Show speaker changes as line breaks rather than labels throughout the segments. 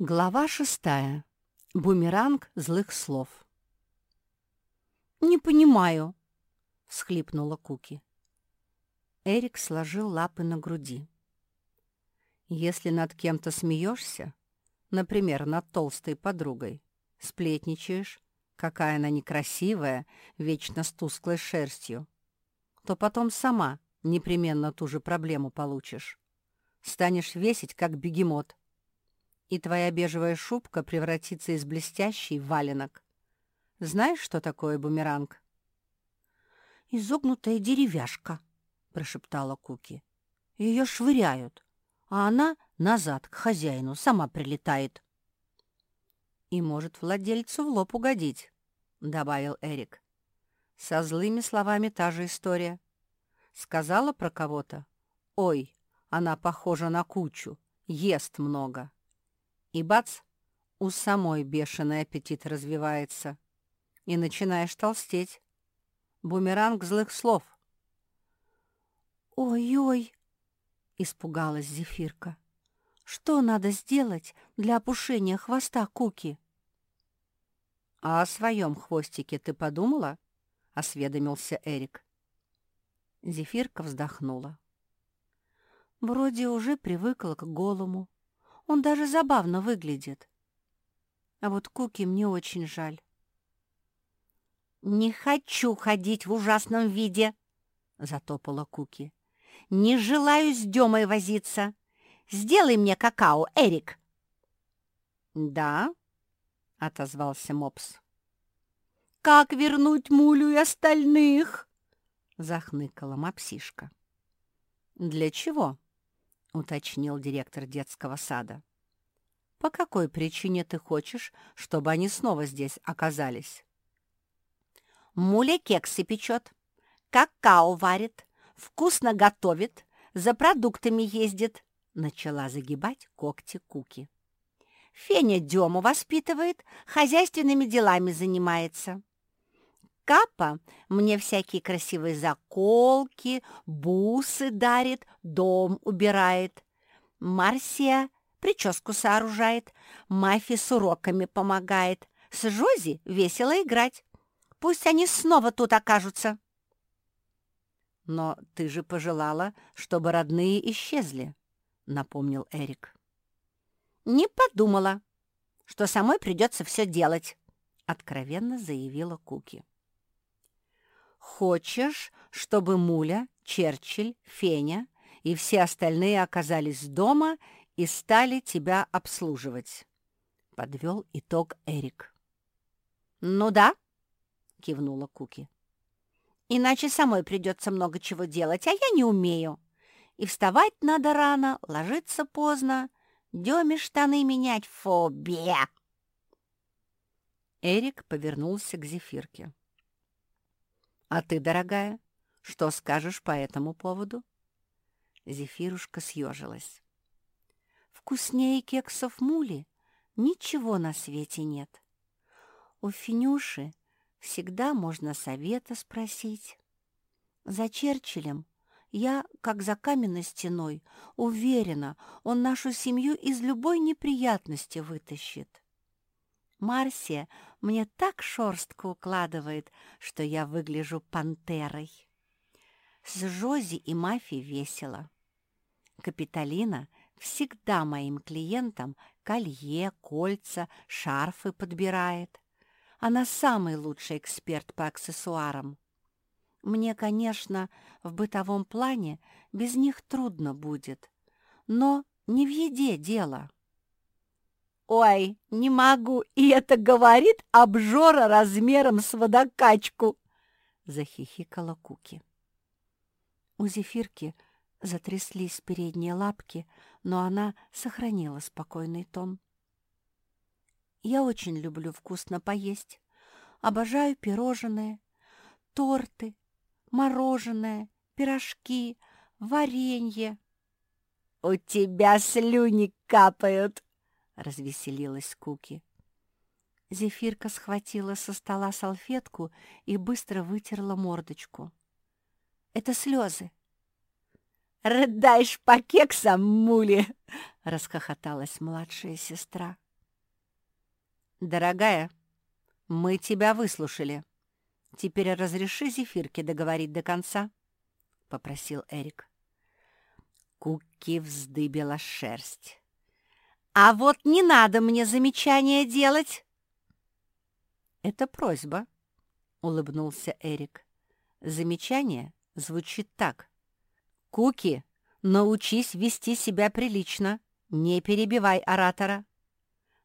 Глава шестая. Бумеранг злых слов. «Не понимаю», — всхлипнула Куки. Эрик сложил лапы на груди. «Если над кем-то смеешься, например, над толстой подругой, сплетничаешь, какая она некрасивая, вечно с тусклой шерстью, то потом сама непременно ту же проблему получишь. Станешь весить, как бегемот» и твоя бежевая шубка превратится из блестящей в валенок. Знаешь, что такое бумеранг?» «Изогнутая деревяшка», — прошептала Куки. «Ее швыряют, а она назад к хозяину сама прилетает». «И может владельцу в лоб угодить», — добавил Эрик. «Со злыми словами та же история. Сказала про кого-то? Ой, она похожа на кучу, ест много. И бац, у самой бешеный аппетит развивается. И начинаешь толстеть. Бумеранг злых слов. «Ой-ой!» — испугалась Зефирка. «Что надо сделать для опушения хвоста Куки?» «А о своем хвостике ты подумала?» — осведомился Эрик. Зефирка вздохнула. «Вроде уже привыкла к голому. Он даже забавно выглядит. А вот Куки мне очень жаль.
«Не хочу ходить в ужасном виде», — затопала Куки. «Не желаю с Демой возиться. Сделай мне какао, Эрик».
«Да», — отозвался Мопс.
«Как вернуть Мулю и остальных?»
— захныкала мопсишка. «Для чего?» Уточнил директор детского сада. «По какой причине ты хочешь, чтобы они снова здесь оказались?»
«Муля кексы печет, какао варит, вкусно готовит, за продуктами ездит», — начала загибать когти Куки. «Феня Дему воспитывает, хозяйственными делами занимается». Капа мне всякие красивые заколки, бусы дарит, дом убирает. Марсия прическу сооружает, Мафи с уроками помогает. С Жози весело играть. Пусть они снова тут окажутся.
«Но ты же пожелала, чтобы родные исчезли», — напомнил Эрик.
«Не подумала, что самой придется все делать», — откровенно заявила Куки.
Хочешь, чтобы Муля, Черчилль, Феня и все остальные оказались дома и стали тебя обслуживать?» — подвел итог Эрик.
«Ну да», — кивнула Куки. «Иначе самой придется много чего делать, а я не умею. И вставать надо рано, ложиться поздно, Деме штаны менять, фобия!»
Эрик повернулся к Зефирке. «А ты, дорогая, что скажешь по этому поводу?» Зефирушка съежилась.
«Вкуснее кексов мули ничего на свете нет. У Финюши всегда можно совета спросить. За Черчиллем я, как за каменной стеной, уверена, он нашу семью из любой неприятности вытащит. Марсия мне так шорстко укладывает, что я выгляжу пантерой. С Жози и Мафи весело. Капитолина всегда моим клиентам колье, кольца, шарфы подбирает. Она самый лучший эксперт по аксессуарам. Мне, конечно, в бытовом плане без них трудно будет, но не в еде дело.
«Ой, не могу, и это говорит обжора размером с водокачку!» — захихикала Куки.
У Зефирки затряслись передние лапки, но она сохранила спокойный тон. «Я очень люблю вкусно поесть. Обожаю пирожные, торты, мороженое, пирожки, варенье».
«У тебя слюни капают!» — развеселилась Куки.
Зефирка схватила со стола салфетку и быстро вытерла мордочку. «Это слезы».
«Рыдаешь по кексам, мули!» — расхохоталась младшая сестра.
«Дорогая, мы тебя выслушали. Теперь разреши Зефирке договорить до конца», — попросил Эрик. Куки вздыбила шерсть. «А вот не надо мне замечания делать!» «Это просьба», — улыбнулся Эрик. «Замечание звучит так. Куки, научись вести себя прилично, не перебивай оратора.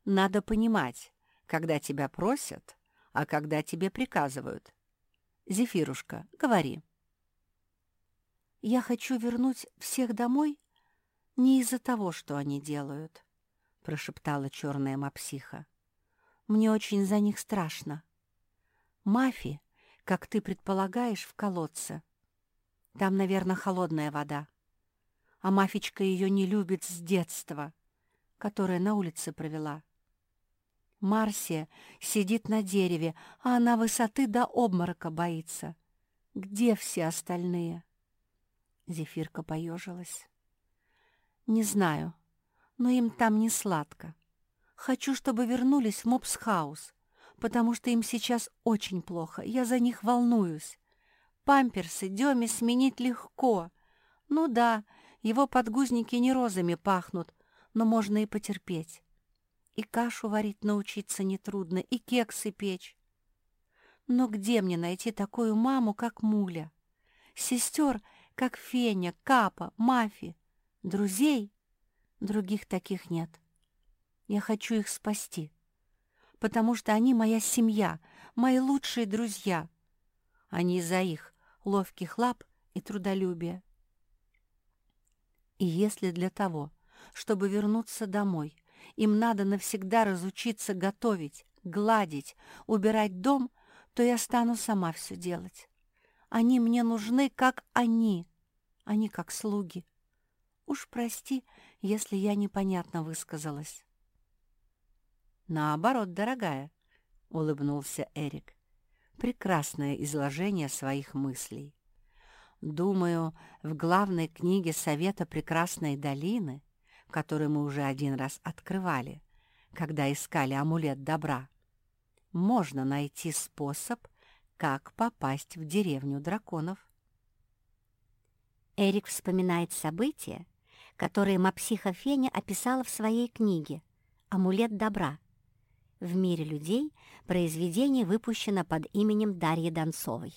Надо понимать, когда тебя просят, а когда тебе приказывают. Зефирушка, говори».
«Я хочу вернуть всех домой не из-за того, что они делают», — прошептала черная мапсиха. «Мне очень за них страшно. Мафи, как ты предполагаешь, в колодце. Там, наверное, холодная вода. А Мафичка ее не любит с детства, которая на улице провела. Марсия сидит на дереве, а она высоты до обморока боится. Где все остальные?» Зефирка поежилась. «Не знаю, но им там не сладко. Хочу, чтобы вернулись в Мопсхаус, потому что им сейчас очень плохо. Я за них волнуюсь. Памперсы Деме сменить легко. Ну да, его подгузники не розами пахнут, но можно и потерпеть. И кашу варить научиться нетрудно, и кексы печь. Но где мне найти такую маму, как Муля? Сестер — как Феня, Капа, Мафи. Друзей? Других таких нет. Я хочу их спасти, потому что они моя семья, мои лучшие друзья, а не из-за их ловких лап и трудолюбия. И если для того, чтобы вернуться домой, им надо навсегда разучиться готовить, гладить, убирать дом, то я стану сама все делать. Они мне нужны, как они, а не как слуги. Уж прости, если я непонятно высказалась.
«Наоборот, дорогая», — улыбнулся Эрик. «Прекрасное изложение своих мыслей. Думаю, в главной книге Совета Прекрасной долины, которую мы уже один раз открывали, когда искали амулет добра, можно найти способ как попасть в деревню драконов.
Эрик вспоминает события, которые Мапсиха Феня описала в своей книге «Амулет добра». В мире людей произведение выпущено под именем Дарьи Донцовой.